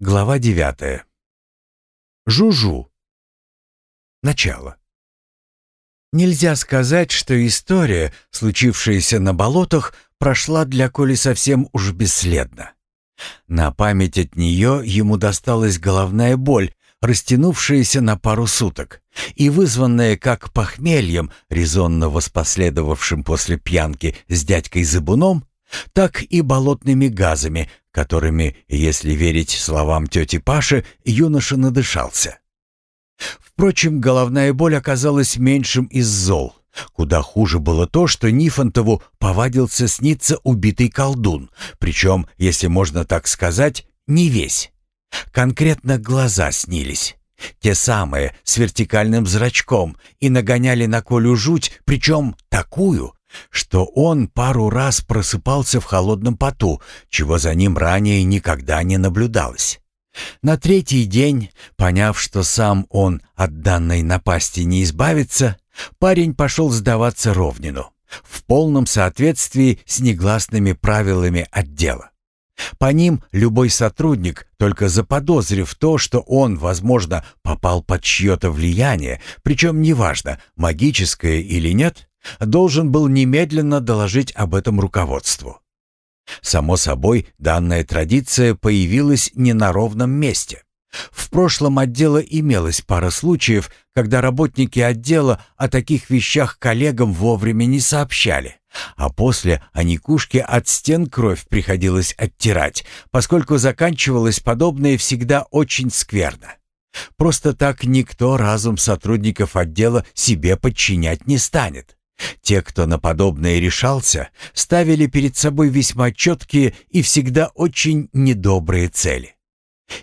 Глава девятая. Жужу. Начало. Нельзя сказать, что история, случившаяся на болотах, прошла для Коли совсем уж бесследно. На память от нее ему досталась головная боль, растянувшаяся на пару суток и вызванная как похмельем, резонно воспоследовавшим после пьянки с дядькой Забуном, так и болотными газами, которыми, если верить словам тети Паши, юноша надышался. Впрочем, головная боль оказалась меньшим из зол. Куда хуже было то, что Нифонтову повадился сниться убитый колдун, причем, если можно так сказать, не весь. Конкретно глаза снились. Те самые, с вертикальным зрачком, и нагоняли на Колю жуть, причем такую, что он пару раз просыпался в холодном поту, чего за ним ранее никогда не наблюдалось. На третий день, поняв, что сам он от данной напасти не избавится, парень пошел сдаваться Ровнину в полном соответствии с негласными правилами отдела. По ним любой сотрудник, только заподозрив то, что он, возможно, попал под чье-то влияние, причем неважно, магическое или нет, должен был немедленно доложить об этом руководству. Само собой, данная традиция появилась не на ровном месте. В прошлом отдела имелась пара случаев, когда работники отдела о таких вещах коллегам вовремя не сообщали, а после Аникушке от стен кровь приходилось оттирать, поскольку заканчивалось подобное всегда очень скверно. Просто так никто разум сотрудников отдела себе подчинять не станет. Те, кто на подобное решался, ставили перед собой весьма четкие и всегда очень недобрые цели.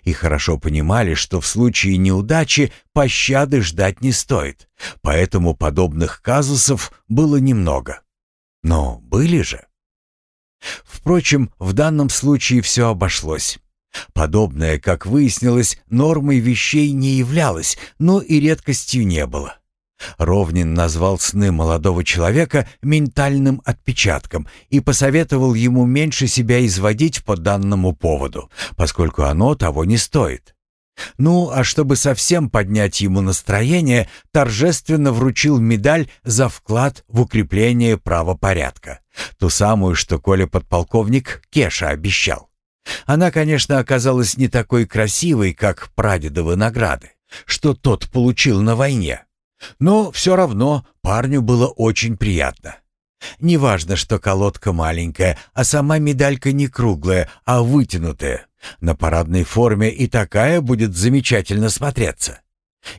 И хорошо понимали, что в случае неудачи пощады ждать не стоит, поэтому подобных казусов было немного. Но были же. Впрочем, в данном случае все обошлось. Подобное, как выяснилось, нормой вещей не являлось, но и редкостью не было. Ровнин назвал сны молодого человека ментальным отпечатком и посоветовал ему меньше себя изводить по данному поводу, поскольку оно того не стоит. Ну, а чтобы совсем поднять ему настроение, торжественно вручил медаль за вклад в укрепление правопорядка. Ту самую, что Коля подполковник Кеша обещал. Она, конечно, оказалась не такой красивой, как прадедовы награды, что тот получил на войне. Но все равно парню было очень приятно. Неважно, что колодка маленькая, а сама медалька не круглая, а вытянутая. На парадной форме и такая будет замечательно смотреться.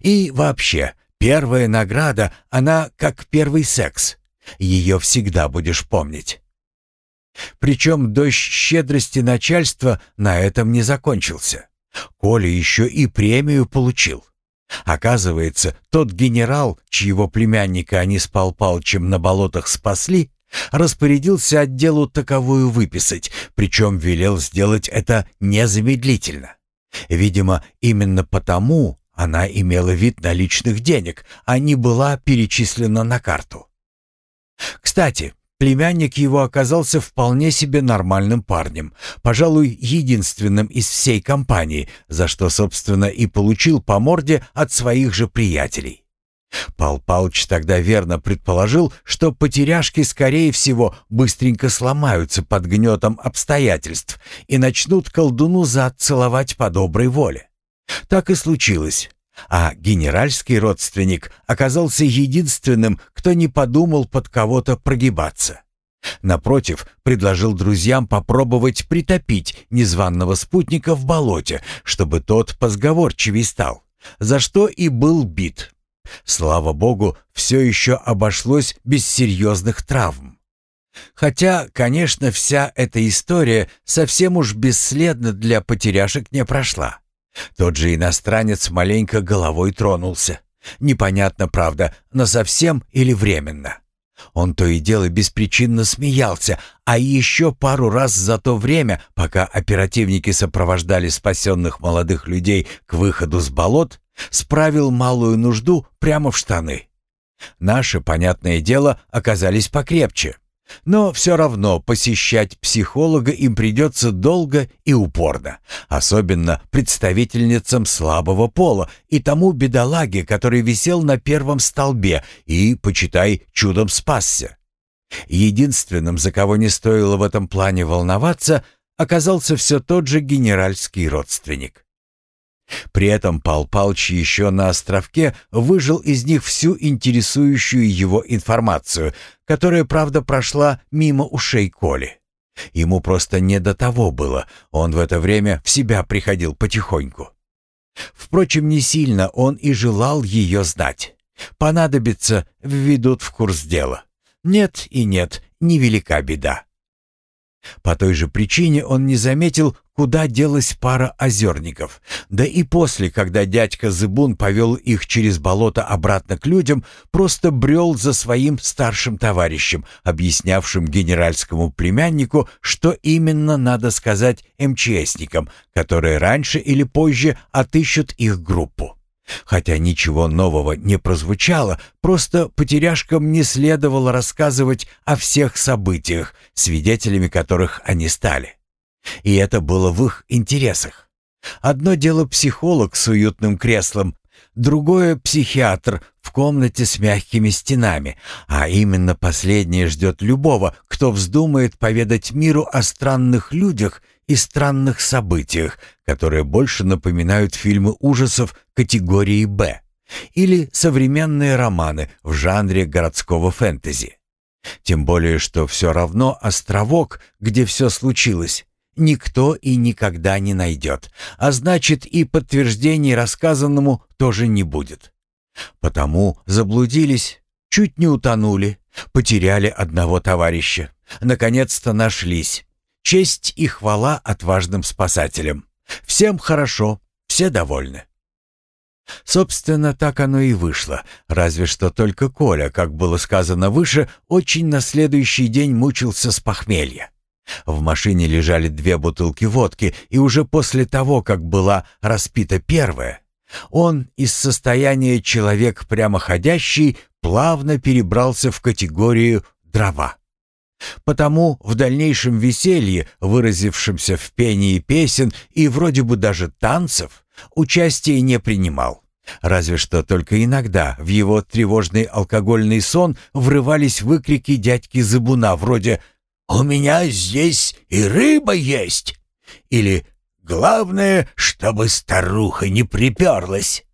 И вообще, первая награда, она как первый секс. Ее всегда будешь помнить. Причем дождь щедрости начальства на этом не закончился. Коля еще и премию получил. Оказывается, тот генерал, чьего племянника они с Пал на болотах спасли, распорядился отделу таковую выписать, причем велел сделать это незамедлительно. Видимо, именно потому она имела вид наличных денег, а не была перечислена на карту. Кстати, Племянник его оказался вполне себе нормальным парнем, пожалуй, единственным из всей компании, за что, собственно, и получил по морде от своих же приятелей. Пал Палыч тогда верно предположил, что потеряшки, скорее всего, быстренько сломаются под гнетом обстоятельств и начнут колдуну заотцеловать по доброй воле. Так и случилось. А генеральский родственник оказался единственным, кто не подумал под кого-то прогибаться. Напротив, предложил друзьям попробовать притопить незваного спутника в болоте, чтобы тот позговорчивей стал, за что и был бит. Слава богу, все еще обошлось без серьезных травм. Хотя, конечно, вся эта история совсем уж бесследно для потеряшек не прошла. Тот же иностранец маленько головой тронулся. Непонятно, правда, но совсем или временно. Он то и дело беспричинно смеялся, а еще пару раз за то время, пока оперативники сопровождали спасенных молодых людей к выходу с болот, справил малую нужду прямо в штаны. Наши, понятное дело, оказались покрепче. Но все равно посещать психолога им придется долго и упорно, особенно представительницам слабого пола и тому бедолаге, который висел на первом столбе и, почитай, чудом спасся. Единственным, за кого не стоило в этом плане волноваться, оказался все тот же генеральский родственник. При этом Пал Палч еще на островке выжил из них всю интересующую его информацию, которая, правда, прошла мимо ушей Коли. Ему просто не до того было, он в это время в себя приходил потихоньку. Впрочем, не сильно он и желал ее знать. Понадобится, введут в курс дела. Нет и нет, невелика беда. По той же причине он не заметил, куда делась пара озерников. Да и после, когда дядька Зыбун повел их через болото обратно к людям, просто брел за своим старшим товарищем, объяснявшим генеральскому племяннику, что именно надо сказать МЧСникам, которые раньше или позже отыщут их группу. Хотя ничего нового не прозвучало, просто потеряшкам не следовало рассказывать о всех событиях, свидетелями которых они стали. И это было в их интересах. Одно дело психолог с уютным креслом, другое — психиатр в комнате с мягкими стенами, а именно последнее ждет любого, кто вздумает поведать миру о странных людях и странных событиях, которые больше напоминают фильмы ужасов категории «Б» или современные романы в жанре городского фэнтези. Тем более, что все равно островок, где все случилось, никто и никогда не найдет, а значит и подтверждений рассказанному тоже не будет. Потому заблудились, чуть не утонули, потеряли одного товарища, наконец-то нашлись. Честь и хвала отважным спасателям. Всем хорошо, все довольны. Собственно, так оно и вышло, разве что только Коля, как было сказано выше, очень на следующий день мучился с похмелья. В машине лежали две бутылки водки, и уже после того, как была распита первая, он из состояния человек прямоходящий плавно перебрался в категорию «дрова». Потому в дальнейшем веселье, выразившемся в пении песен и вроде бы даже танцев, участия не принимал. Разве что только иногда в его тревожный алкогольный сон врывались выкрики дядьки Забуна вроде «У меня здесь и рыба есть!» или «Главное, чтобы старуха не приперлась!»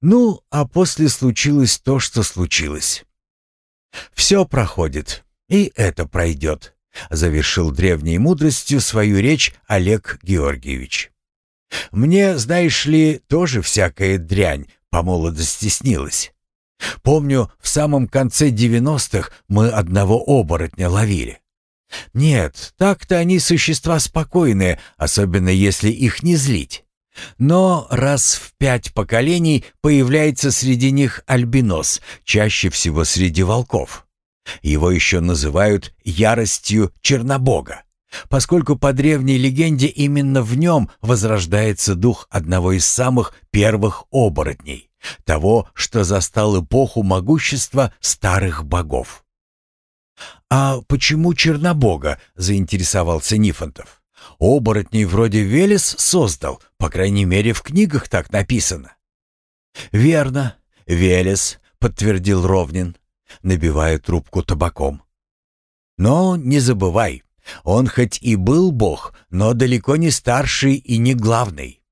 Ну, а после случилось то, что случилось. Все проходит. «И это пройдет», — завершил древней мудростью свою речь Олег Георгиевич. «Мне, знаешь ли, тоже всякая дрянь по молодости снилась. Помню, в самом конце девяностых мы одного оборотня ловили. Нет, так-то они существа спокойные, особенно если их не злить. Но раз в пять поколений появляется среди них альбинос, чаще всего среди волков. Его еще называют «яростью Чернобога», поскольку по древней легенде именно в нем возрождается дух одного из самых первых оборотней, того, что застал эпоху могущества старых богов. «А почему Чернобога?» — заинтересовался Нифонтов. «Оборотней вроде Велес создал, по крайней мере, в книгах так написано». «Верно, Велес», — подтвердил Ровнин набивая трубку табаком. Но не забывай, он хоть и был бог, но далеко не старший и не главный.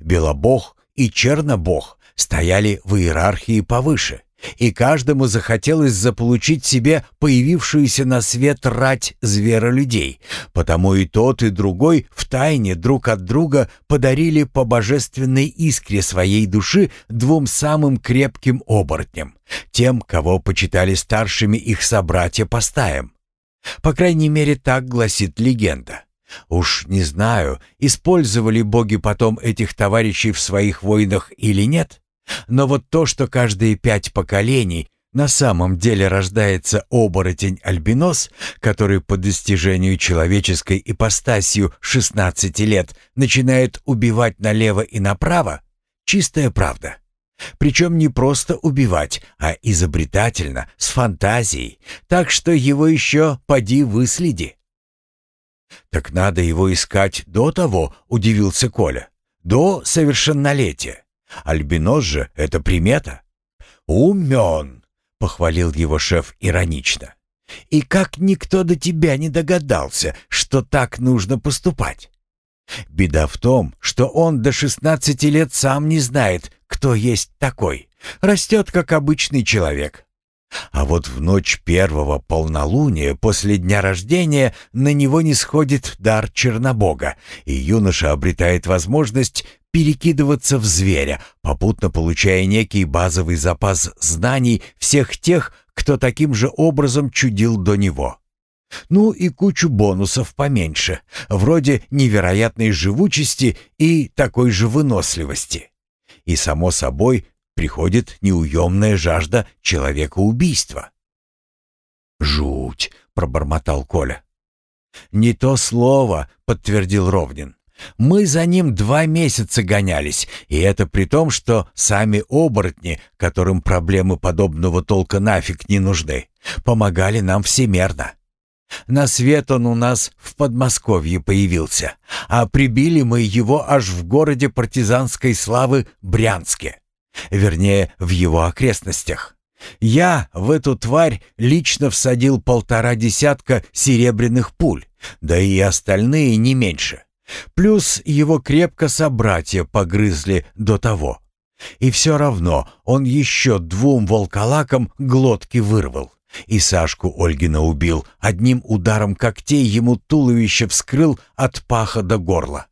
Белобог и Чернобог стояли в иерархии повыше, и каждому захотелось заполучить себе появившуюся на свет рать зверолюдей, потому и тот, и другой втайне друг от друга подарили по божественной искре своей души двум самым крепким оборотням, тем, кого почитали старшими их собратья по стаям. По крайней мере, так гласит легенда. Уж не знаю, использовали боги потом этих товарищей в своих войнах или нет, но вот то, что каждые пять поколений на самом деле рождается оборотень-альбинос, который по достижению человеческой ипостасью 16 лет начинает убивать налево и направо, чистая правда. Причем не просто убивать, а изобретательно, с фантазией, так что его еще поди выследи. «Так надо его искать до того», — удивился Коля. «До совершеннолетия. Альбинос же — это примета». «Умен», — похвалил его шеф иронично. «И как никто до тебя не догадался, что так нужно поступать?» Беда в том, что он до 16 лет сам не знает, кто есть такой. Растет, как обычный человек. А вот в ночь первого полнолуния после дня рождения на него не сходит дар Чернобога, и юноша обретает возможность перекидываться в зверя, попутно получая некий базовый запас знаний всех тех, кто таким же образом чудил до него. Ну и кучу бонусов поменьше, вроде невероятной живучести и такой же выносливости. И, само собой, приходит неуемная жажда человека-убийства. «Жуть!» — пробормотал Коля. «Не то слово», — подтвердил Ровнин. «Мы за ним два месяца гонялись, и это при том, что сами оборотни, которым проблемы подобного толка нафиг не нужны, помогали нам всемерно. На свет он у нас в Подмосковье появился, а прибили мы его аж в городе партизанской славы Брянске. Вернее, в его окрестностях. Я в эту тварь лично всадил полтора десятка серебряных пуль, да и остальные не меньше. Плюс его крепко собратья погрызли до того. И все равно он еще двум волколакам глотки вырвал. И Сашку Ольгина убил, одним ударом когтей ему туловище вскрыл от паха до горла.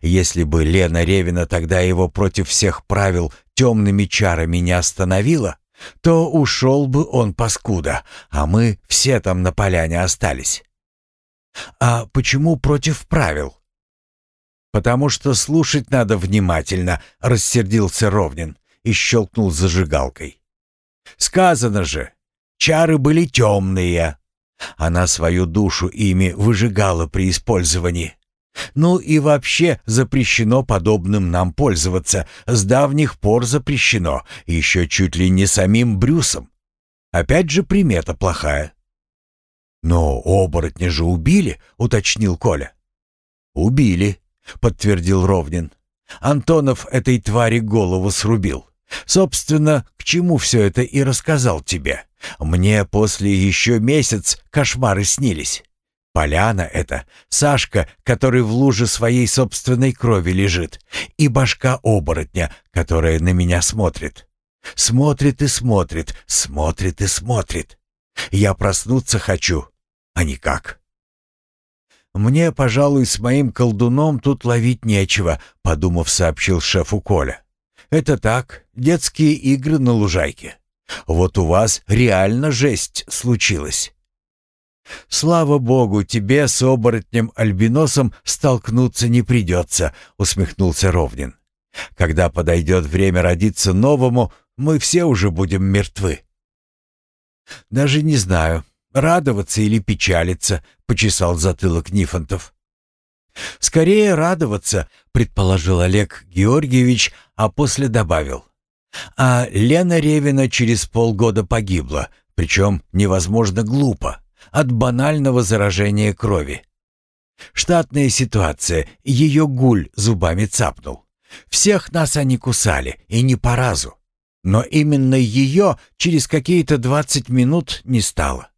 Если бы Лена Ревина тогда его против всех правил темными чарами не остановила, то ушел бы он паскуда, а мы все там на поляне остались. А почему против правил? Потому что слушать надо внимательно, рассердился Ровнин и щелкнул зажигалкой. Сказано же, Чары были темные. Она свою душу ими выжигала при использовании. Ну и вообще запрещено подобным нам пользоваться. С давних пор запрещено, еще чуть ли не самим Брюсом. Опять же примета плохая. «Но оборотня же убили», — уточнил Коля. «Убили», — подтвердил Ровнин. «Антонов этой твари голову срубил. Собственно, к чему все это и рассказал тебе. Мне после еще месяц кошмары снились. Поляна это, Сашка, который в луже своей собственной крови лежит, и башка оборотня, которая на меня смотрит. Смотрит и смотрит, смотрит и смотрит. Я проснуться хочу, а никак. «Мне, пожалуй, с моим колдуном тут ловить нечего», — подумав, сообщил шефу Коля. «Это так, детские игры на лужайке. Вот у вас реально жесть случилась. «Слава богу, тебе с оборотнем-альбиносом столкнуться не придется», — усмехнулся Ровнин. «Когда подойдет время родиться новому, мы все уже будем мертвы». «Даже не знаю, радоваться или печалиться», — почесал затылок Нифонтов. «Скорее радоваться», — предположил Олег Георгиевич, а после добавил. «А Лена Ревина через полгода погибла, причем невозможно глупо» от банального заражения крови. Штатная ситуация, ее гуль зубами цапнул. Всех нас они кусали, и не по разу. Но именно ее через какие-то двадцать минут не стало.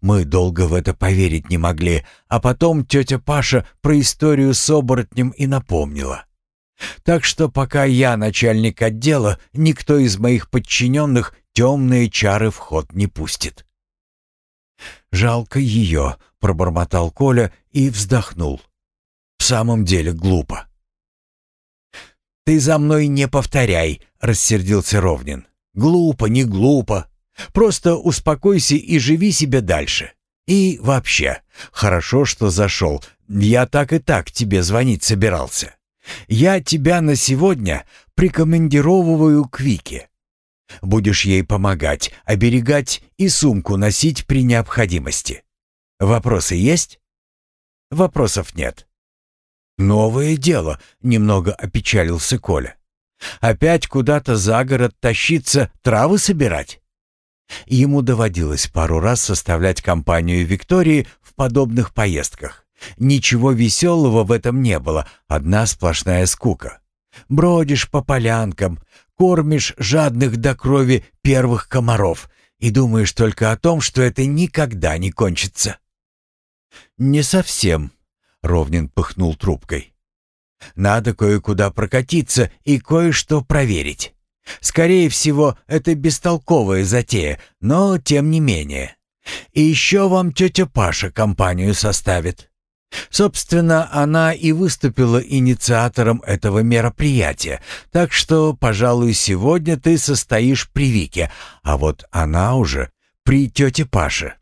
Мы долго в это поверить не могли, а потом тетя Паша про историю с оборотнем и напомнила. Так что пока я начальник отдела, никто из моих подчиненных темные чары в ход не пустит. «Жалко ее», — пробормотал Коля и вздохнул. «В самом деле глупо». «Ты за мной не повторяй», — рассердился Ровнин. «Глупо, не глупо. Просто успокойся и живи себе дальше. И вообще, хорошо, что зашел. Я так и так тебе звонить собирался. Я тебя на сегодня прикомандировываю к Вике. Будешь ей помогать, оберегать и сумку носить при необходимости. Вопросы есть? Вопросов нет. Новое дело, немного опечалился Коля. Опять куда-то за город тащиться, травы собирать? Ему доводилось пару раз составлять компанию Виктории в подобных поездках. Ничего веселого в этом не было, одна сплошная скука. Бродишь по полянкам, кормишь жадных до крови первых комаров и думаешь только о том, что это никогда не кончится. «Не совсем», — Ровнин пыхнул трубкой. «Надо кое-куда прокатиться и кое-что проверить. Скорее всего, это бестолковая затея, но тем не менее. И еще вам тетя Паша компанию составит. Собственно, она и выступила инициатором этого мероприятия, так что, пожалуй, сегодня ты состоишь при Вике, а вот она уже при тете Паше.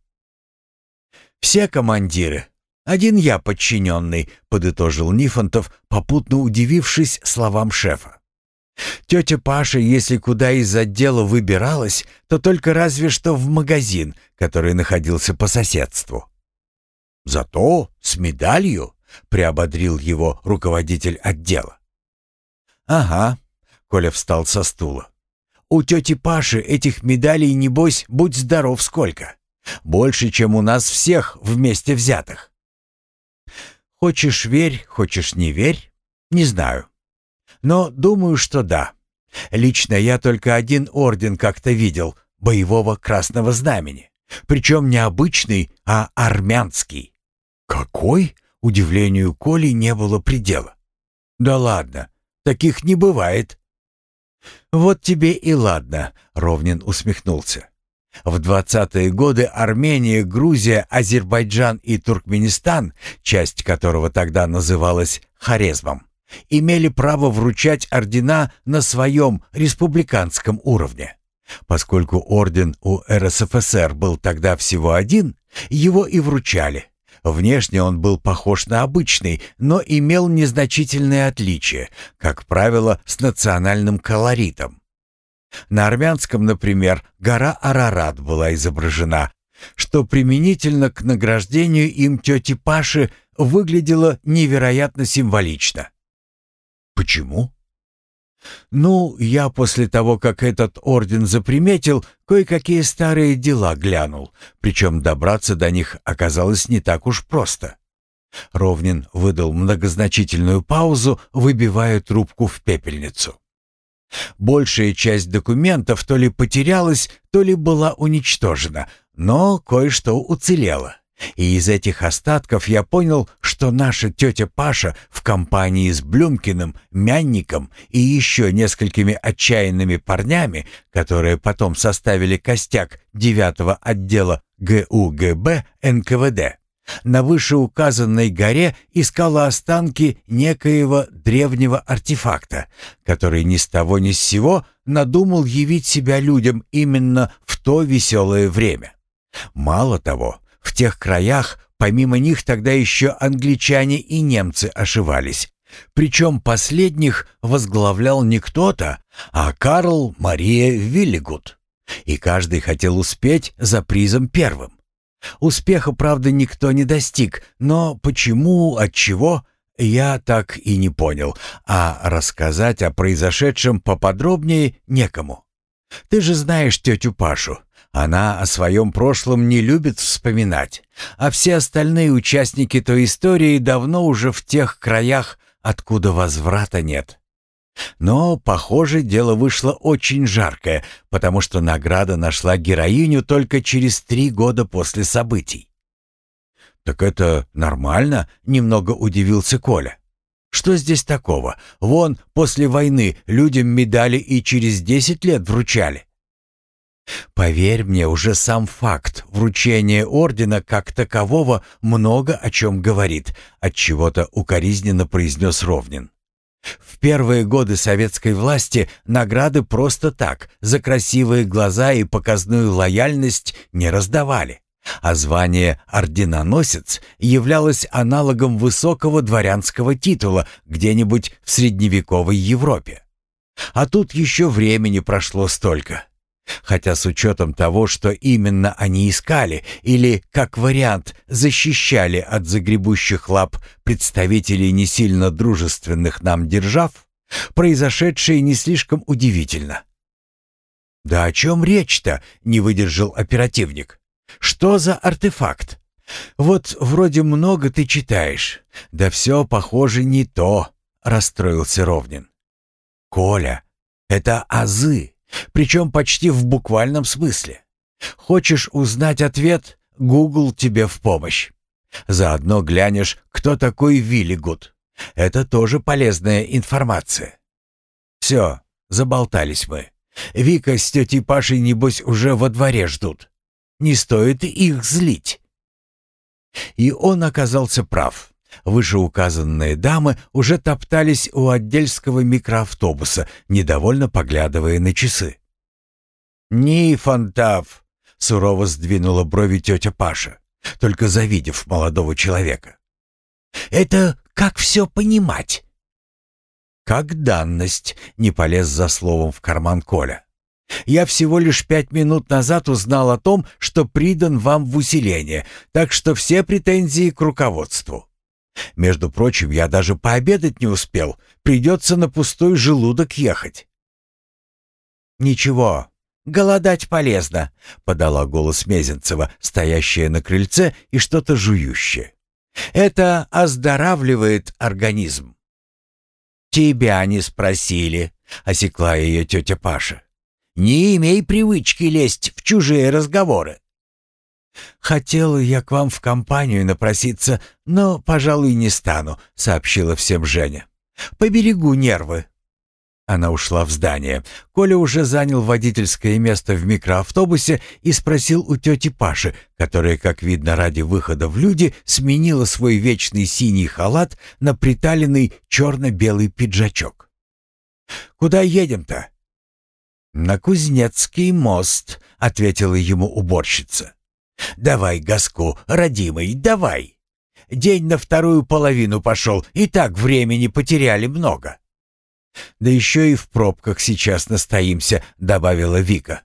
«Все командиры. Один я подчиненный», — подытожил Нифонтов, попутно удивившись словам шефа. Тетя Паша, если куда из отдела выбиралась, то только разве что в магазин, который находился по соседству. «Зато с медалью», — приободрил его руководитель отдела. «Ага», — Коля встал со стула. «У тети Паши этих медалей, небось, будь здоров сколько. Больше, чем у нас всех вместе взятых. Хочешь верь, хочешь не верь, не знаю. Но думаю, что да. Лично я только один орден как-то видел, боевого красного знамени. Причем не обычный, а армянский. Какой? Удивлению Коли не было предела. Да ладно, таких не бывает. Вот тебе и ладно, Ровнин усмехнулся. В 20-е годы Армения, Грузия, Азербайджан и Туркменистан, часть которого тогда называлась Хорезмом, имели право вручать ордена на своем республиканском уровне. Поскольку орден у РСФСР был тогда всего один, его и вручали. Внешне он был похож на обычный, но имел незначительные отличия, как правило, с национальным колоритом. На армянском, например, гора Арарат была изображена, что применительно к награждению им тети Паши выглядело невероятно символично. Почему? Ну, я после того, как этот орден заприметил, кое-какие старые дела глянул, причем добраться до них оказалось не так уж просто. Ровнин выдал многозначительную паузу, выбивая трубку в пепельницу. Большая часть документов то ли потерялась, то ли была уничтожена, но кое-что уцелело. И из этих остатков я понял, что наша тетя Паша в компании с Блюмкиным, Мянником и еще несколькими отчаянными парнями, которые потом составили костяк девятого отдела ГУГБ НКВД, на вышеуказанной горе искала останки некоего древнего артефакта, который ни с того ни с сего надумал явить себя людям именно в то веселое время. Мало того, в тех краях помимо них тогда еще англичане и немцы ошивались. Причем последних возглавлял не кто-то, а Карл Мария Виллигут. И каждый хотел успеть за призом первым. Успеха, правда, никто не достиг, но почему, от чего, я так и не понял, а рассказать о произошедшем поподробнее некому. Ты же знаешь тетю Пашу. Она о своем прошлом не любит вспоминать, а все остальные участники той истории давно уже в тех краях, откуда возврата нет. Но, похоже, дело вышло очень жаркое, потому что награда нашла героиню только через три года после событий. «Так это нормально?» — немного удивился Коля. «Что здесь такого? Вон, после войны людям медали и через десять лет вручали». «Поверь мне, уже сам факт вручения ордена как такового много о чем говорит», — отчего-то укоризненно произнес Ровнин. В первые годы советской власти награды просто так, за красивые глаза и показную лояльность не раздавали, а звание «орденоносец» являлось аналогом высокого дворянского титула где-нибудь в средневековой Европе. А тут еще времени прошло столько. Хотя с учетом того, что именно они искали или, как вариант, защищали от загребущих лап представителей не сильно дружественных нам держав, Произошедшее не слишком удивительно. «Да о чем речь-то?» — не выдержал оперативник. «Что за артефакт? Вот вроде много ты читаешь, да все, похоже, не то», — расстроился Ровнин. «Коля, это азы, причем почти в буквальном смысле. Хочешь узнать ответ? Гугл тебе в помощь. Заодно глянешь, кто такой Виллигуд. Это тоже полезная информация. Все, заболтались мы. Вика с тетей Пашей, небось, уже во дворе ждут. Не стоит их злить. И он оказался прав. Вышеуказанные дамы уже топтались у отдельского микроавтобуса, недовольно поглядывая на часы. «Нифонтав!» — сурово сдвинула брови тетя Паша, только завидев молодого человека. «Это как все понимать?» «Как данность», — не полез за словом в карман Коля. «Я всего лишь пять минут назад узнал о том, что придан вам в усиление, так что все претензии к руководству. Между прочим, я даже пообедать не успел, придется на пустой желудок ехать». «Ничего, голодать полезно», — подала голос Мезенцева, стоящая на крыльце и что-то жующее. «Это оздоравливает организм». «Тебя не спросили», — осекла ее тетя Паша. «Не имей привычки лезть в чужие разговоры». «Хотела я к вам в компанию напроситься, но, пожалуй, не стану», — сообщила всем Женя. «Поберегу нервы». Она ушла в здание. Коля уже занял водительское место в микроавтобусе и спросил у тети Паши, которая, как видно, ради выхода в люди, сменила свой вечный синий халат на приталенный черно-белый пиджачок. «Куда едем-то?» «На Кузнецкий мост», — ответила ему уборщица. «Давай газку, родимый, давай. День на вторую половину пошел, и так времени потеряли много». «Да еще и в пробках сейчас настоимся», — добавила Вика.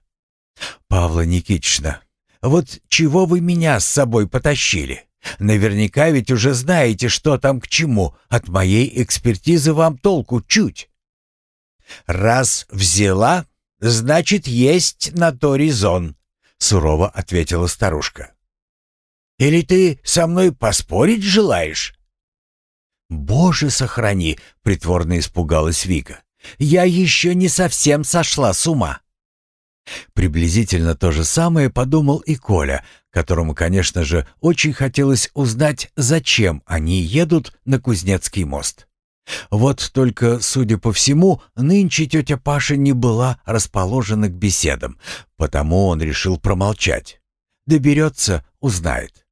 «Павла Никитична, вот чего вы меня с собой потащили? Наверняка ведь уже знаете, что там к чему. От моей экспертизы вам толку чуть». «Раз взяла, значит, есть на то резон», — сурово ответила старушка. «Или ты со мной поспорить желаешь?» «Боже, сохрани!» — притворно испугалась Вика. «Я еще не совсем сошла с ума!» Приблизительно то же самое подумал и Коля, которому, конечно же, очень хотелось узнать, зачем они едут на Кузнецкий мост. Вот только, судя по всему, нынче тетя Паша не была расположена к беседам, потому он решил промолчать. Доберется — узнает.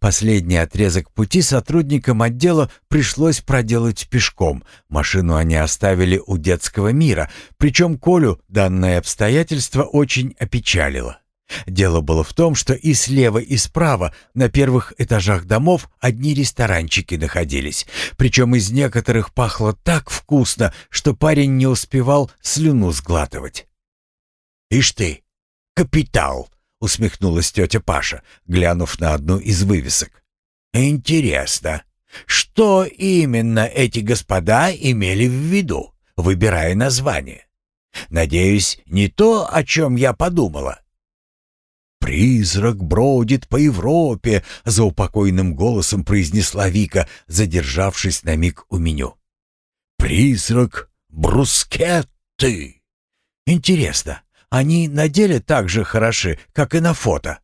Последний отрезок пути сотрудникам отдела пришлось проделать пешком. Машину они оставили у детского мира, причем Колю данное обстоятельство очень опечалило. Дело было в том, что и слева, и справа на первых этажах домов одни ресторанчики находились, причем из некоторых пахло так вкусно, что парень не успевал слюну сглатывать. «Ишь ты, капитал!» — усмехнулась тетя Паша, глянув на одну из вывесок. «Интересно, что именно эти господа имели в виду, выбирая название? Надеюсь, не то, о чем я подумала». «Призрак бродит по Европе», — за упокойным голосом произнесла Вика, задержавшись на миг у меню. «Призрак брускетты». «Интересно, они на деле так же хороши, как и на фото.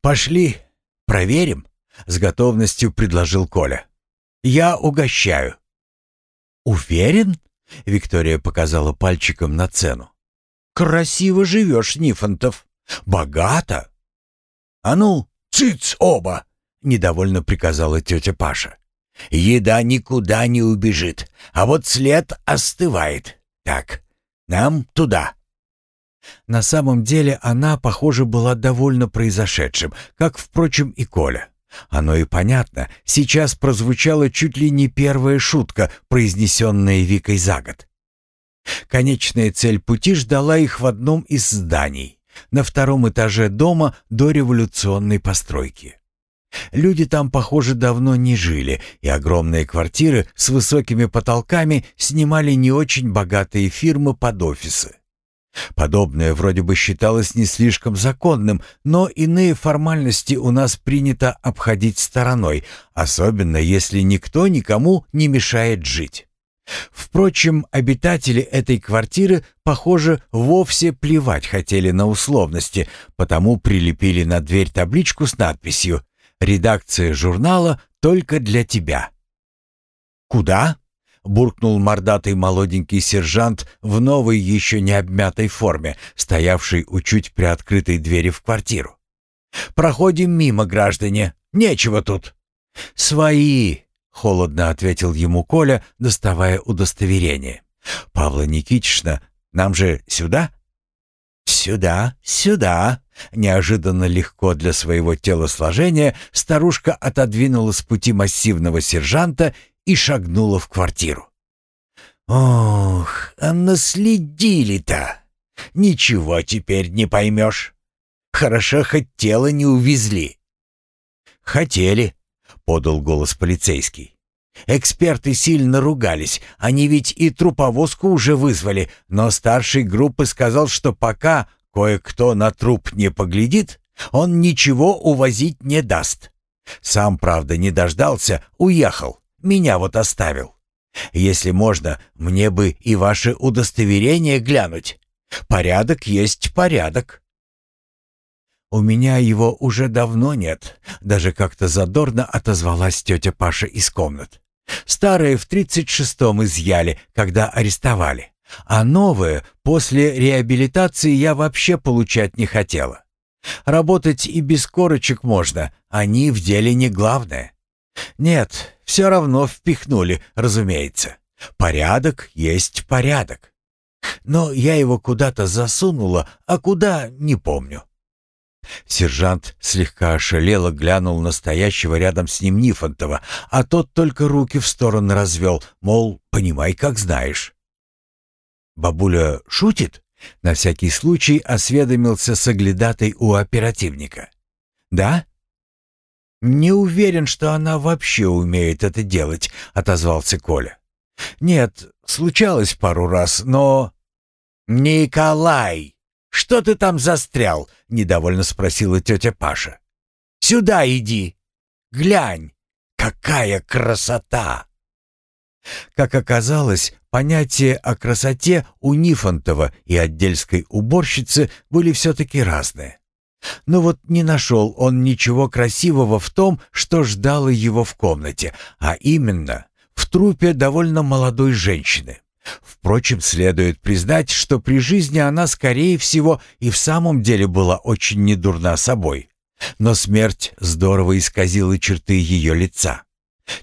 Пошли, проверим, с готовностью предложил Коля. Я угощаю. Уверен? Виктория показала пальчиком на цену. Красиво живешь, Нифонтов. Богато. А ну, цыц оба, недовольно приказала тетя Паша. Еда никуда не убежит, а вот след остывает. Так, нам туда. На самом деле она, похоже, была довольна произошедшим, как, впрочем, и Коля. Оно и понятно, сейчас прозвучала чуть ли не первая шутка, произнесенная Викой за год. Конечная цель пути ждала их в одном из зданий, на втором этаже дома до революционной постройки. Люди там, похоже, давно не жили, и огромные квартиры с высокими потолками снимали не очень богатые фирмы под офисы. Подобное вроде бы считалось не слишком законным, но иные формальности у нас принято обходить стороной, особенно если никто никому не мешает жить. Впрочем, обитатели этой квартиры, похоже, вовсе плевать хотели на условности, потому прилепили на дверь табличку с надписью «Редакция журнала только для тебя». «Куда?» — буркнул мордатый молоденький сержант в новой еще не обмятой форме, стоявший у чуть приоткрытой двери в квартиру. «Проходим мимо, граждане. Нечего тут». «Свои», — холодно ответил ему Коля, доставая удостоверение. «Павла Никитична, нам же сюда?» «Сюда, сюда!» Неожиданно легко для своего телосложения старушка отодвинула с пути массивного сержанта и шагнула в квартиру. «Ох, а наследили-то! Ничего теперь не поймешь. Хорошо, хоть тело не увезли». «Хотели», — подал голос полицейский. «Эксперты сильно ругались. Они ведь и труповозку уже вызвали, но старший группы сказал, что пока кое-кто на труп не поглядит, он ничего увозить не даст. Сам, правда, не дождался, уехал. Меня вот оставил. Если можно, мне бы и ваше удостоверение глянуть. Порядок есть порядок. У меня его уже давно нет. Даже как-то задорно отозвалась тетя Паша из комнат. Старое в тридцать шестом изъяли, когда арестовали. А новое после реабилитации я вообще получать не хотела. Работать и без корочек можно, они в деле не главное. Нет, все равно впихнули, разумеется. Порядок есть порядок. Но я его куда-то засунула, а куда — не помню. Сержант слегка ошалело глянул на стоящего рядом с ним Нифонтова, а тот только руки в стороны развел, мол, понимай, как знаешь. «Бабуля шутит?» — на всякий случай осведомился соглядатай у оперативника. «Да?» «Не уверен, что она вообще умеет это делать», — отозвался Коля. «Нет, случалось пару раз, но...» «Николай, что ты там застрял?» — недовольно спросила тетя Паша. «Сюда иди! Глянь, какая красота!» Как оказалось, понятия о красоте у Нифонтова и отдельской уборщицы были все-таки разные. Но вот не нашел он ничего красивого в том, что ждало его в комнате, а именно в трупе довольно молодой женщины. Впрочем, следует признать, что при жизни она, скорее всего, и в самом деле была очень недурна собой. Но смерть здорово исказила черты ее лица.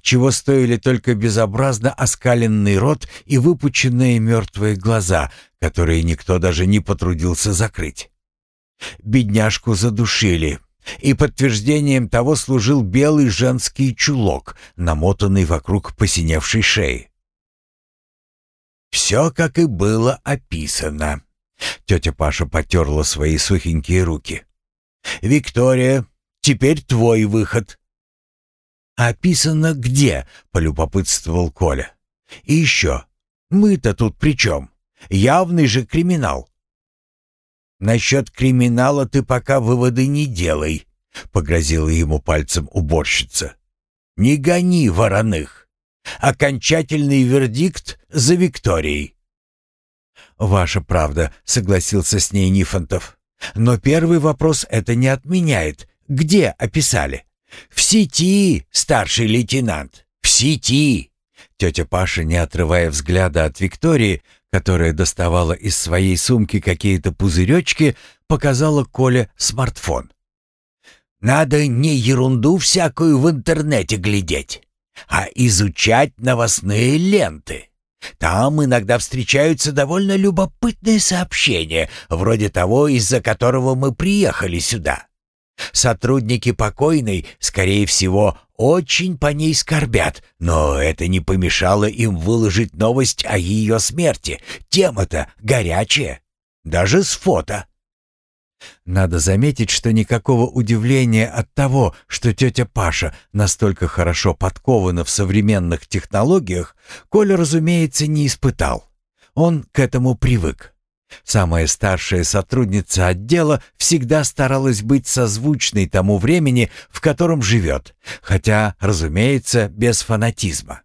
Чего стоили только безобразно оскаленный рот и выпученные мертвые глаза, которые никто даже не потрудился закрыть. Бедняжку задушили, и подтверждением того служил белый женский чулок, намотанный вокруг посиневшей шеи. «Все, как и было описано». Тетя Паша потерла свои сухенькие руки. «Виктория, теперь твой выход». «Описано где?» — полюбопытствовал Коля. «И еще, мы-то тут при чем? Явный же криминал». «Насчет криминала ты пока выводы не делай», — погрозила ему пальцем уборщица. «Не гони вороных. Окончательный вердикт за Викторией». «Ваша правда», — согласился с ней Нифонтов. «Но первый вопрос это не отменяет. Где описали?» «В сети, старший лейтенант, в сети!» Тетя Паша, не отрывая взгляда от Виктории, которая доставала из своей сумки какие-то пузыречки, показала Коле смартфон. «Надо не ерунду всякую в интернете глядеть, а изучать новостные ленты. Там иногда встречаются довольно любопытные сообщения, вроде того, из-за которого мы приехали сюда. Сотрудники покойной, скорее всего, очень по ней скорбят, но это не помешало им выложить новость о ее смерти. Тема-то горячая, даже с фото. Надо заметить, что никакого удивления от того, что тетя Паша настолько хорошо подкована в современных технологиях, Коля, разумеется, не испытал. Он к этому привык. Самая старшая сотрудница отдела всегда старалась быть созвучной тому времени, в котором живет, хотя, разумеется, без фанатизма.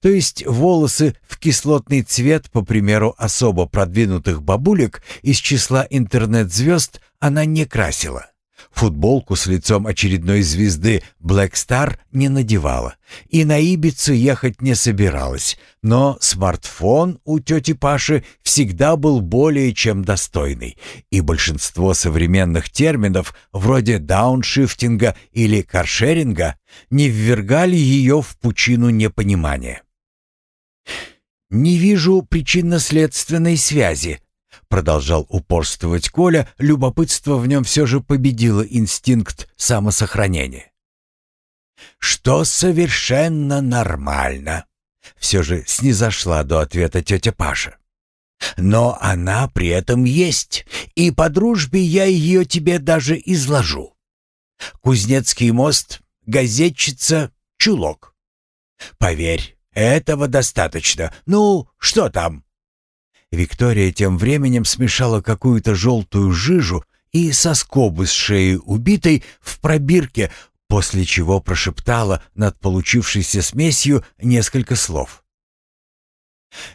То есть волосы в кислотный цвет, по примеру особо продвинутых бабулек из числа интернет-звезд, она не красила. Футболку с лицом очередной звезды Black Star не надевала и на Ибицу ехать не собиралась, но смартфон у тети Паши всегда был более чем достойный, и большинство современных терминов вроде дауншифтинга или каршеринга не ввергали ее в пучину непонимания. «Не вижу причинно-следственной связи», Продолжал упорствовать Коля, любопытство в нем все же победило инстинкт самосохранения. «Что совершенно нормально», — все же снизошла до ответа тетя Паша. «Но она при этом есть, и по дружбе я ее тебе даже изложу. Кузнецкий мост, газетчица, чулок. Поверь, этого достаточно. Ну, что там?» Виктория тем временем смешала какую-то желтую жижу и соскобы с шеи убитой в пробирке, после чего прошептала над получившейся смесью несколько слов.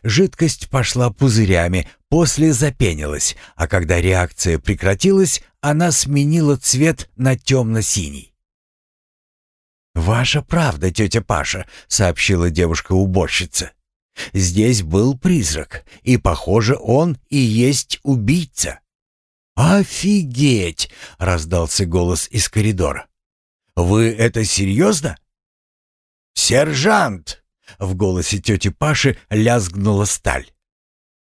Жидкость пошла пузырями, после запенилась, а когда реакция прекратилась, она сменила цвет на темно-синий. «Ваша правда, тетя Паша», — сообщила девушка-уборщица. Здесь был призрак, и, похоже, он и есть убийца. «Офигеть!» — раздался голос из коридора. «Вы это серьезно?» «Сержант!» — в голосе тети Паши лязгнула сталь.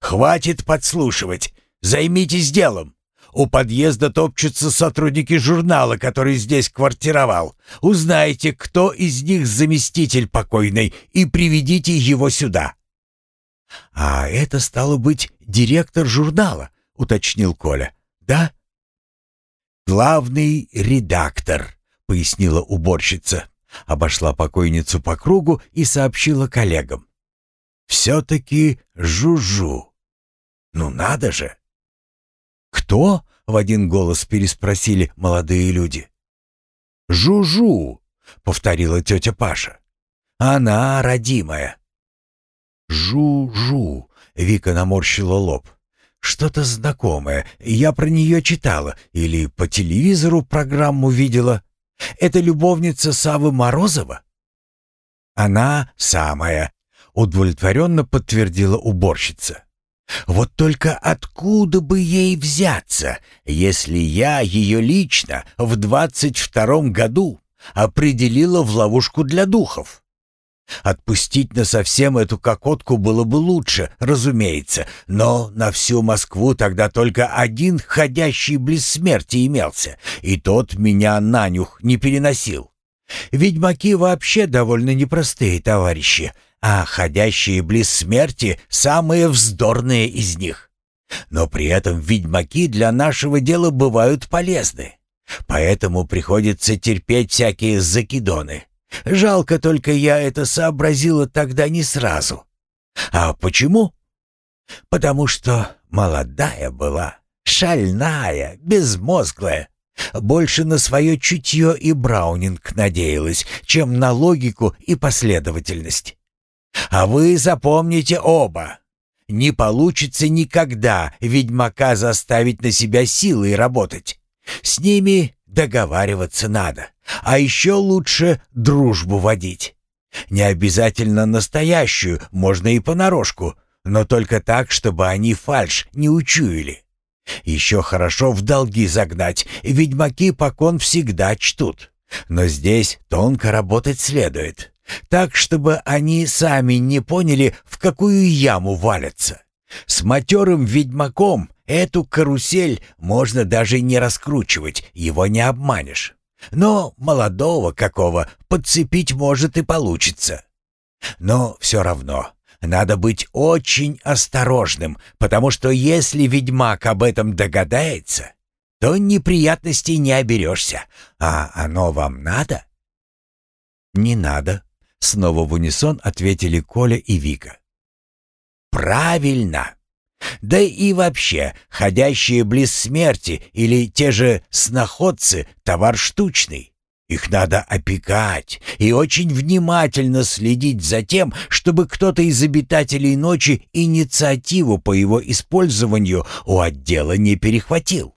«Хватит подслушивать! Займитесь делом! У подъезда топчутся сотрудники журнала, который здесь квартировал. Узнайте, кто из них заместитель покойной, и приведите его сюда». «А это, стало быть, директор журнала», — уточнил Коля. «Да?» «Главный редактор», — пояснила уборщица. Обошла покойницу по кругу и сообщила коллегам. «Все-таки жужу. Ну надо же!» «Кто?» — в один голос переспросили молодые люди. «Жужу», — повторила тетя Паша. «Она родимая». «Жу-жу», — Вика наморщила лоб. «Что-то знакомое. Я про нее читала или по телевизору программу видела. Это любовница Савы Морозова?» «Она самая», — удовлетворенно подтвердила уборщица. «Вот только откуда бы ей взяться, если я ее лично в двадцать втором году определила в ловушку для духов?» Отпустить насовсем эту кокотку было бы лучше, разумеется, но на всю Москву тогда только один ходящий близ смерти имелся, и тот меня на нюх не переносил. Ведьмаки вообще довольно непростые товарищи, а ходящие близ смерти — самые вздорные из них. Но при этом ведьмаки для нашего дела бывают полезны, поэтому приходится терпеть всякие закидоны. Жалко только я это сообразила тогда не сразу. А почему? Потому что молодая была, шальная, безмозглая. Больше на свое чутье и Браунинг надеялась, чем на логику и последовательность. А вы запомните оба. Не получится никогда ведьмака заставить на себя силой работать. С ними договариваться надо. А еще лучше дружбу водить. Не обязательно настоящую, можно и понарошку, но только так, чтобы они фальшь не учуяли. Еще хорошо в долги загнать, ведьмаки покон всегда чтут. Но здесь тонко работать следует. Так, чтобы они сами не поняли, в какую яму валятся. С матерым ведьмаком эту карусель можно даже не раскручивать, его не обманешь. Но молодого какого подцепить может и получится. Но все равно надо быть очень осторожным, потому что если ведьмак об этом догадается, то неприятностей не оберешься. А оно вам надо?» «Не надо», — снова в унисон ответили Коля и Вика. «Правильно! Да и вообще, ходящие близ смерти или те же сноходцы — товар штучный. Их надо опекать и очень внимательно следить за тем, чтобы кто-то из обитателей ночи инициативу по его использованию у отдела не перехватил.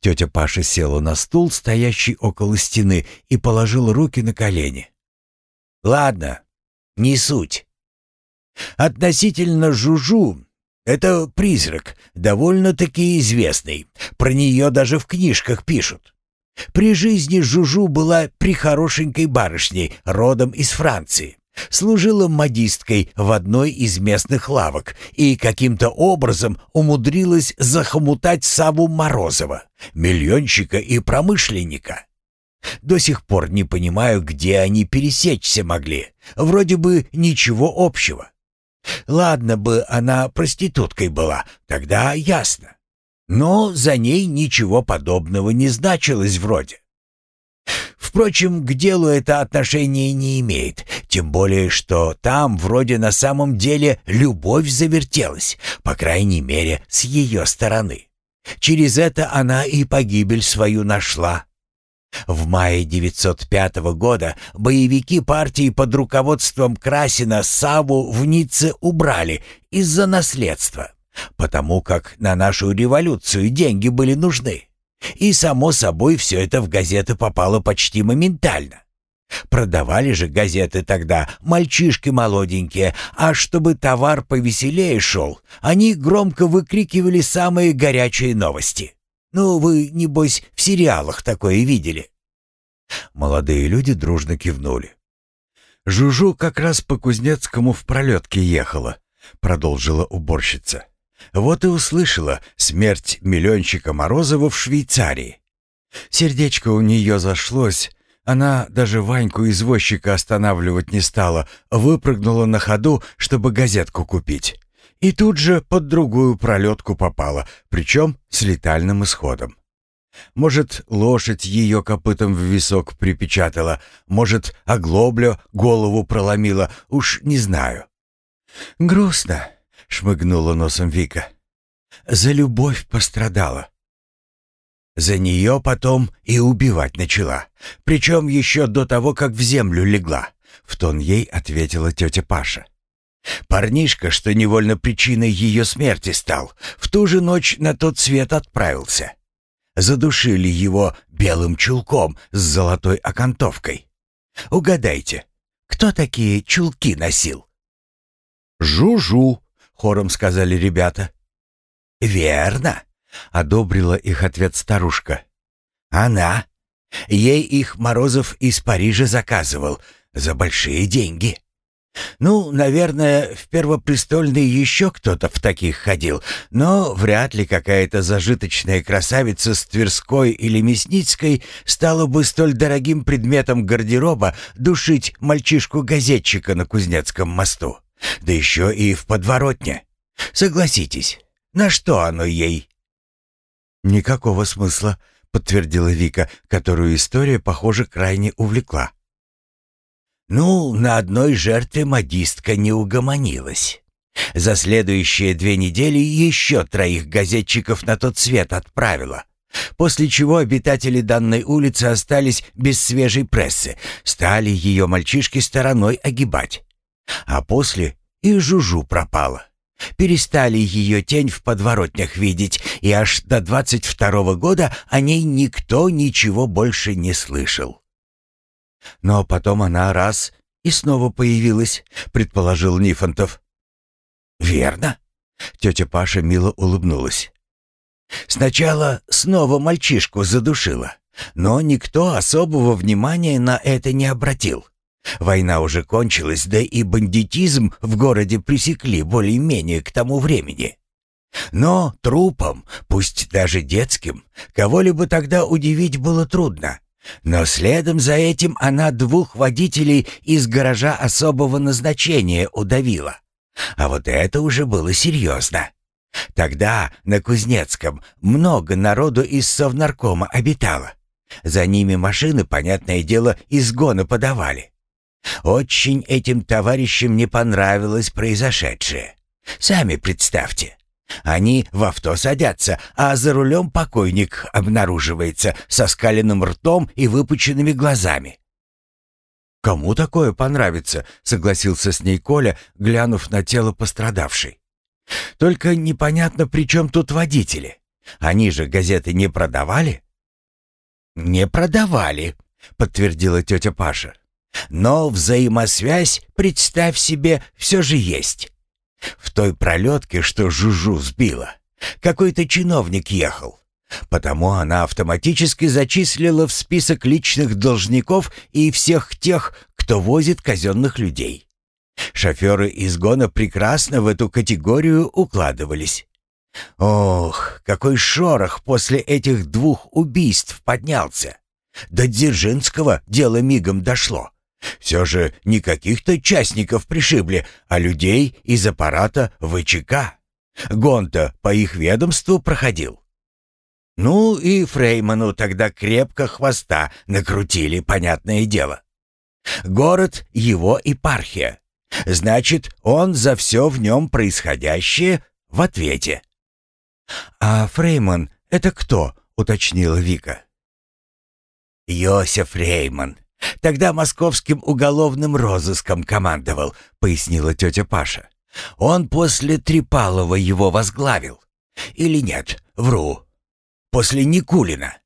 Тетя Паша села на стул, стоящий около стены, и положила руки на колени. «Ладно, не суть. Относительно Жужу, это призрак, довольно-таки известный. Про нее даже в книжках пишут. При жизни Жужу была прихорошенькой барышней, родом из Франции. Служила модисткой в одной из местных лавок и каким-то образом умудрилась захомутать Саву Морозова, миллионщика и промышленника. До сих пор не понимаю, где они пересечься могли. Вроде бы ничего общего. Ладно бы она проституткой была, тогда ясно. Но за ней ничего подобного не значилось вроде. Впрочем, к делу это отношение не имеет, тем более, что там вроде на самом деле любовь завертелась, по крайней мере, с ее стороны. Через это она и погибель свою нашла. В мае 905 года боевики партии под руководством Красина Саву в Ницце убрали из-за наследства, потому как на нашу революцию деньги были нужны. И, само собой, все это в газеты попало почти моментально. Продавали же газеты тогда мальчишки молоденькие, а чтобы товар повеселее шел, они громко выкрикивали самые горячие новости. Ну, вы, небось, в сериалах такое видели?» Молодые люди дружно кивнули. «Жужу как раз по Кузнецкому в пролетке ехала», — продолжила уборщица. «Вот и услышала смерть миллиончика Морозова в Швейцарии. Сердечко у нее зашлось, она даже Ваньку-извозчика останавливать не стала, выпрыгнула на ходу, чтобы газетку купить. И тут же под другую пролетку попала, причем с летальным исходом. Может, лошадь ее копытом в висок припечатала, может, оглоблю голову проломила, уж не знаю. «Грустно», — шмыгнула носом Вика. «За любовь пострадала». За нее потом и убивать начала, причем еще до того, как в землю легла, — в тон ей ответила тетя Паша. Парнишка, что невольно причиной ее смерти стал, в ту же ночь на тот свет отправился. Задушили его белым чулком с золотой окантовкой. Угадайте, кто такие чулки носил? «Жу-жу», — хором сказали ребята. «Верно», — одобрила их ответ старушка. «Она. Ей их Морозов из Парижа заказывал за большие деньги». Ну, наверное, в Первопрестольный еще кто-то в таких ходил, но вряд ли какая-то зажиточная красавица с Тверской или Мясницкой стала бы столь дорогим предметом гардероба душить мальчишку-газетчика на Кузнецком мосту. Да еще и в подворотне. Согласитесь, на что оно ей? «Никакого смысла», — подтвердила Вика, которую история, похоже, крайне увлекла. Ну, на одной жертве модистка не угомонилась. За следующие две недели еще троих газетчиков на тот свет отправила. После чего обитатели данной улицы остались без свежей прессы, стали ее мальчишки стороной огибать. А после и Жужу пропала. Перестали ее тень в подворотнях видеть, и аж до двадцать второго года о ней никто ничего больше не слышал. Но потом она раз и снова появилась, предположил Нифонтов. Верно. Тетя Паша мило улыбнулась. Сначала снова мальчишку задушила, но никто особого внимания на это не обратил. Война уже кончилась, да и бандитизм в городе пресекли более-менее к тому времени. Но трупом, пусть даже детским, кого-либо тогда удивить было трудно. Но следом за этим она двух водителей из гаража особого назначения удавила. А вот это уже было серьезно. Тогда на Кузнецком много народу из Совнаркома обитало. За ними машины, понятное дело, изгона подавали. Очень этим товарищам не понравилось произошедшее. Сами представьте. Они в авто садятся, а за рулем покойник обнаруживается со скаленным ртом и выпученными глазами. «Кому такое понравится?» — согласился с ней Коля, глянув на тело пострадавшей. «Только непонятно, при чем тут водители. Они же газеты не продавали?» «Не продавали», — подтвердила тетя Паша. «Но взаимосвязь, представь себе, все же есть. В той пролетке, что Жужу сбила, какой-то чиновник ехал. Потому она автоматически зачислила в список личных должников и всех тех, кто возит казенных людей. Шоферы изгона прекрасно в эту категорию укладывались. Ох, какой шорох после этих двух убийств поднялся! До Дзержинского дело мигом дошло. Все же не каких-то частников пришибли, а людей из аппарата ВЧК. Гонта по их ведомству проходил. Ну и Фрейману тогда крепко хвоста накрутили, понятное дело. Город — его епархия. Значит, он за все в нем происходящее в ответе. «А Фрейман — это кто?» — уточнила Вика. «Йосиф Фрейман. Тогда московским уголовным розыском командовал», — пояснила тетя Паша. «Он после Трипалова его возглавил. Или нет, вру после Никулина.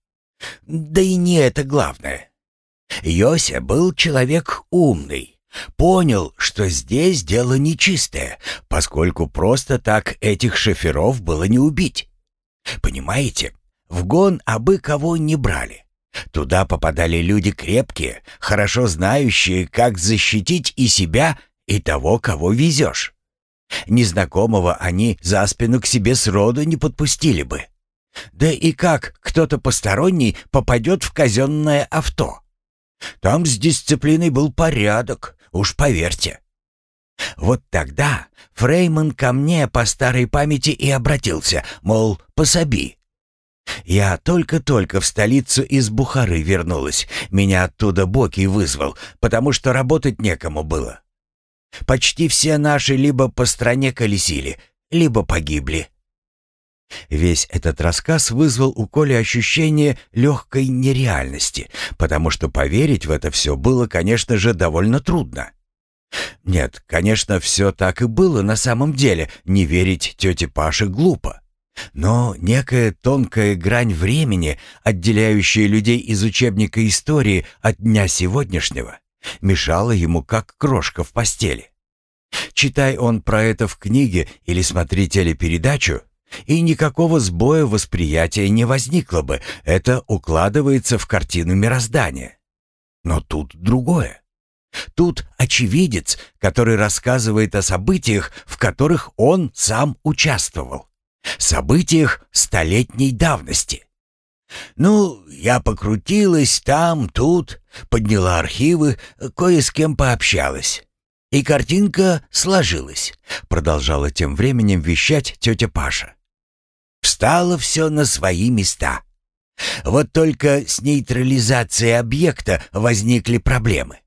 Да и не это главное. Йося был человек умный. Понял, что здесь дело нечистое, поскольку просто так этих шоферов было не убить. Понимаете, в гон абы кого не брали. Туда попадали люди крепкие, хорошо знающие, как защитить и себя, и того, кого везешь. Незнакомого они за спину к себе сроду не подпустили бы. Да и как кто-то посторонний попадет в казенное авто? Там с дисциплиной был порядок, уж поверьте. Вот тогда Фрейман ко мне по старой памяти и обратился, мол, пособи. Я только-только в столицу из Бухары вернулась. Меня оттуда Боки вызвал, потому что работать некому было. Почти все наши либо по стране колесили, либо погибли. Весь этот рассказ вызвал у Коли ощущение легкой нереальности, потому что поверить в это все было, конечно же, довольно трудно. Нет, конечно, все так и было на самом деле, не верить тете Паше глупо. Но некая тонкая грань времени, отделяющая людей из учебника истории от дня сегодняшнего, мешала ему как крошка в постели. Читай он про это в книге или смотри телепередачу, и никакого сбоя восприятия не возникло бы, это укладывается в картину мироздания. Но тут другое. Тут очевидец, который рассказывает о событиях, в которых он сам участвовал. Событиях столетней давности. Ну, я покрутилась там, тут, подняла архивы, кое с кем пообщалась. И картинка сложилась, продолжала тем временем вещать тетя Паша. Встало все на свои места. Вот только с нейтрализацией объекта возникли проблемы.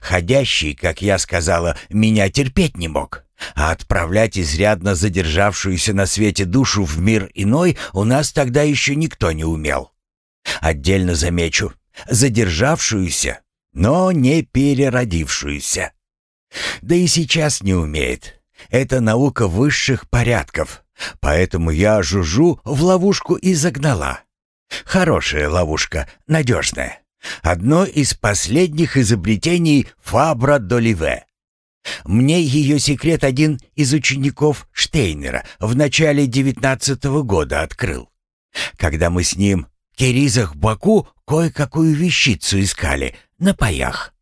Ходящий, как я сказала, меня терпеть не мог. А отправлять изрядно задержавшуюся на свете душу в мир иной у нас тогда еще никто не умел. Отдельно замечу, задержавшуюся, но не переродившуюся. Да и сейчас не умеет. Это наука высших порядков. Поэтому я Жужу в ловушку и загнала. Хорошая ловушка, надежная. Одно из последних изобретений Фабра Доливе. Мне ее секрет один из учеников Штейнера в начале девятнадцатого года открыл. Когда мы с ним в Киризах Баку кое-какую вещицу искали на паях.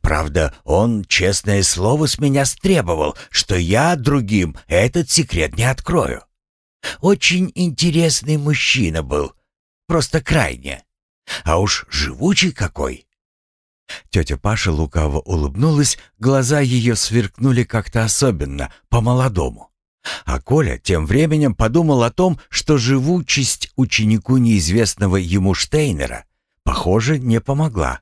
Правда, он, честное слово, с меня стребовал, что я другим этот секрет не открою. Очень интересный мужчина был, просто крайне. А уж живучий какой. Тетя Паша лукаво улыбнулась, глаза ее сверкнули как-то особенно, по-молодому. А Коля тем временем подумал о том, что живучесть ученику неизвестного ему Штейнера, похоже, не помогла.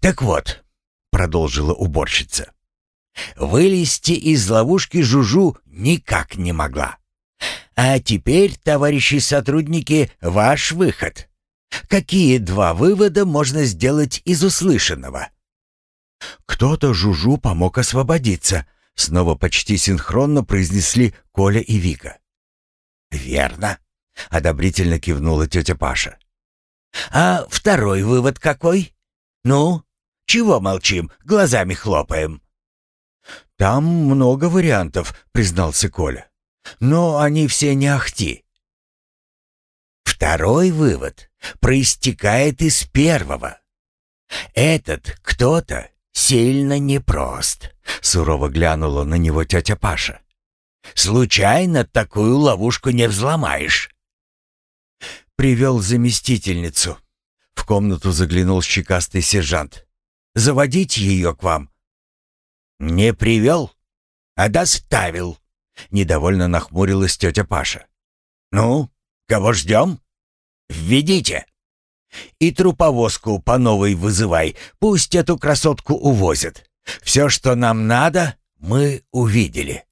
«Так вот», — продолжила уборщица, — «вылезти из ловушки Жужу никак не могла. А теперь, товарищи сотрудники, ваш выход. Какие два вывода можно сделать из услышанного?» «Кто-то Жужу помог освободиться», — снова почти синхронно произнесли Коля и Вика. «Верно», — одобрительно кивнула тетя Паша. «А второй вывод какой? Ну, чего молчим, глазами хлопаем?» «Там много вариантов», — признался Коля. «Но они все не ахти». Второй вывод проистекает из первого. Этот кто-то сильно непрост», — сурово глянула на него тетя Паша. «Случайно такую ловушку не взломаешь». Привел заместительницу. В комнату заглянул щекастый сержант. «Заводить ее к вам?» «Не привел, а доставил», — недовольно нахмурилась тетя Паша. «Ну, кого ждем? Введите!» И труповозку по новой вызывай, пусть эту красотку увозят. Все, что нам надо, мы увидели.